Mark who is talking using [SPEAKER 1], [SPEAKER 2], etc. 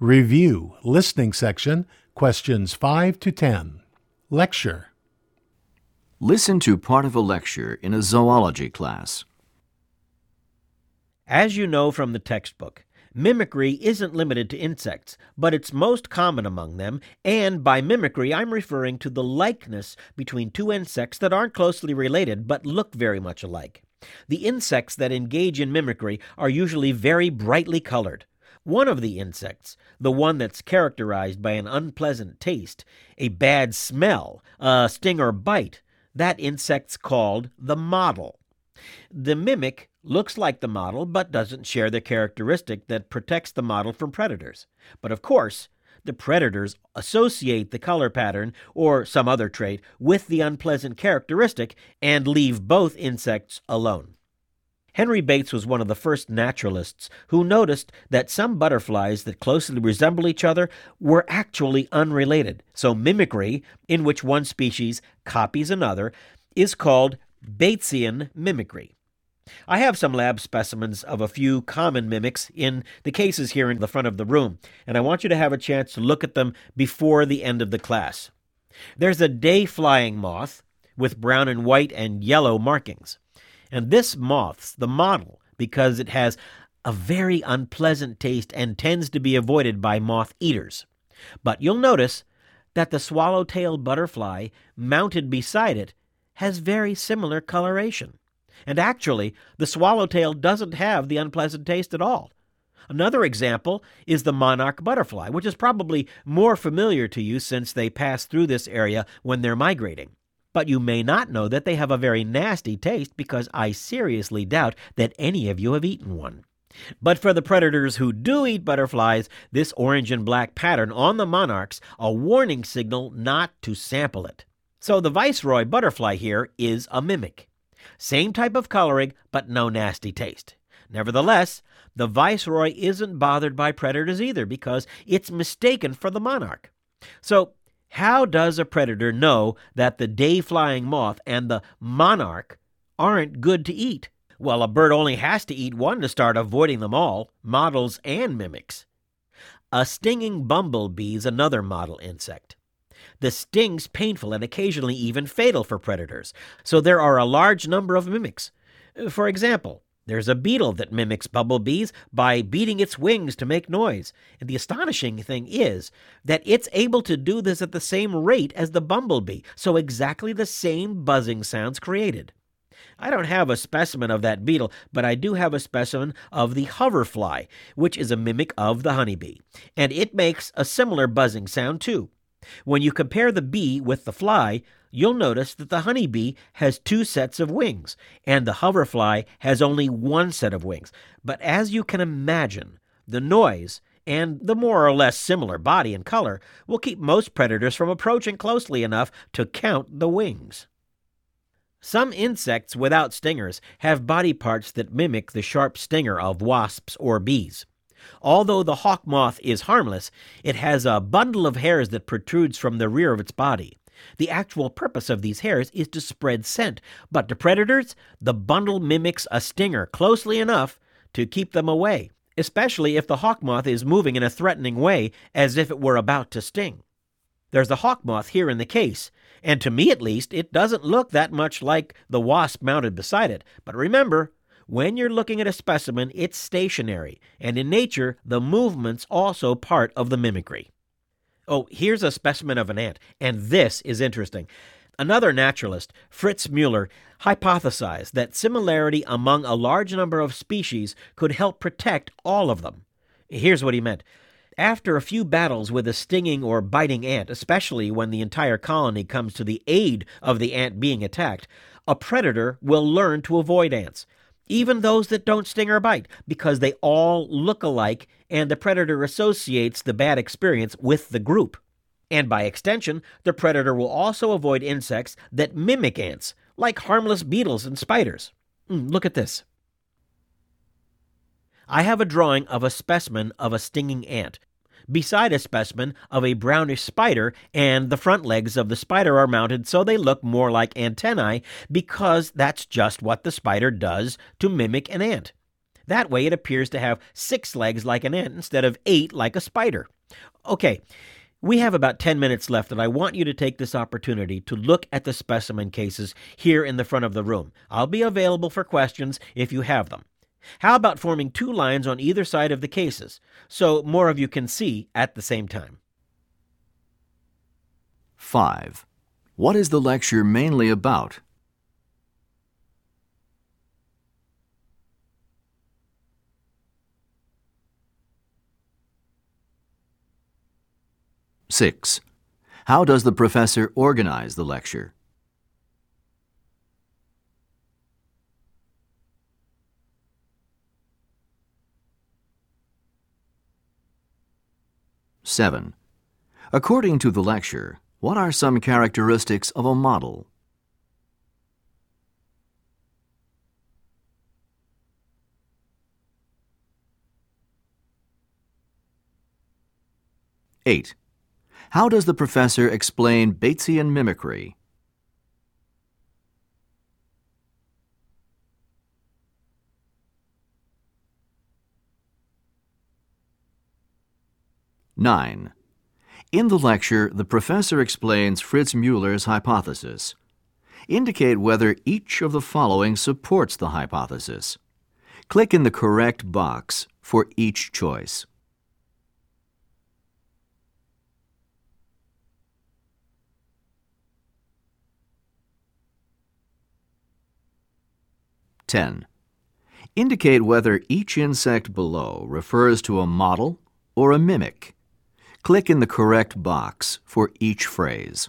[SPEAKER 1] Review, listening section, questions 5 to 10. Lecture.
[SPEAKER 2] Listen to part of a lecture in a zoology class.
[SPEAKER 3] As you know from the textbook, mimicry isn't limited to insects, but it's most common among them, and by mimicry I'm referring to the likeness between two insects that aren't closely related but look very much alike. The insects that engage in mimicry are usually very brightly colored. One of the insects, the one that's characterized by an unpleasant taste, a bad smell, a sting or bite, that insect's called the model. The mimic looks like the model but doesn't share the characteristic that protects the model from predators. But of course, the predators associate the color pattern or some other trait with the unpleasant characteristic and leave both insects alone. Henry Bates was one of the first naturalists who noticed that some butterflies that closely resemble each other were actually unrelated. So, mimicry, in which one species copies another, is called Batesian mimicry. I have some lab specimens of a few common mimics in the cases here in the front of the room, and I want you to have a chance to look at them before the end of the class. There's a day flying moth with brown and white and yellow markings. And this moth's the model because it has a very unpleasant taste and tends to be avoided by moth eaters. But you'll notice that the swallow-tailed butterfly mounted beside it has very similar coloration. And actually, the swallowtail doesn't have the unpleasant taste at all. Another example is the monarch butterfly, which is probably more familiar to you since they pass through this area when they're migrating. But you may not know that they have a very nasty taste because I seriously doubt that any of you have eaten one. But for the predators who do eat butterflies, this orange and black pattern on the monarchs a warning signal not to sample it. So the viceroy butterfly here is a mimic. Same type of coloring, but no nasty taste. Nevertheless, the viceroy isn't bothered by predators either because it's mistaken for the monarch. So how does a predator know that the day flying moth and the monarch aren't good to eat? Well, a bird only has to eat one to start avoiding them all, models and mimics. A stinging bumblebee is another model insect. The sting's painful and occasionally even fatal for predators, so there are a large number of mimics. For example, there's a beetle that mimics bumblebees by beating its wings to make noise. And the astonishing thing is that it's able to do this at the same rate as the bumblebee, so exactly the same buzzing sounds created. I don't have a specimen of that beetle, but I do have a specimen of the hoverfly, which is a mimic of the honeybee. And it makes a similar buzzing sound too. When you compare the bee with the fly, you'll notice that the honeybee has two sets of wings, and the hoverfly has only one set of wings. But as you can imagine, the noise and the more or less similar body and color will keep most predators from approaching closely enough to count the wings. Some insects without stingers have body parts that mimic the sharp stinger of wasps or bees. Although the hawk moth is harmless, it has a bundle of hairs that protrudes from the rear of its body. The actual purpose of these hairs is to spread scent, but to predators, the bundle mimics a stinger closely enough to keep them away, especially if the hawk moth is moving in a threatening way as if it were about to sting. There's a hawk moth here in the case, and to me at least, it doesn't look that much like the wasp mounted beside it. But remember, when you're looking at a specimen, it's stationary, and in nature, the movement's also part of the mimicry. Oh, here's a specimen of an ant, and this is interesting. Another naturalist, Fritz Mueller, hypothesized that similarity among a large number of species could help protect all of them. Here's what he meant. After a few battles with a stinging or biting ant, especially when the entire colony comes to the aid of the ant being attacked, a predator will learn to avoid ants even those that don't sting or bite, because they all look alike and the predator associates the bad experience with the group. And by extension, the predator will also avoid insects that mimic ants, like harmless beetles and spiders. Mm, look at this. I have a drawing of a specimen of a stinging ant beside a specimen of a brownish spider, and the front legs of the spider are mounted so they look more like antennae because that's just what the spider does to mimic an ant. That way it appears to have six legs like an ant instead of eight like a spider. Okay, we have about 10 minutes left, and I want you to take this opportunity to look at the specimen cases here in the front of the room. I'll be available for questions if you have them. How about forming two lines on either side of the cases so more of you can see at the same time?
[SPEAKER 2] 5. What is the lecture mainly about? Six. How does the professor organize the lecture? Seven. According to the lecture, what are some characteristics of a model? Eight. How does the professor explain Batesian mimicry? Nine. In the lecture, the professor explains Fritz Müller's hypothesis. Indicate whether each of the following supports the hypothesis. Click in the correct box for each choice. Ten. Indicate whether each insect below refers to a model or a mimic. Click in the correct box for each phrase.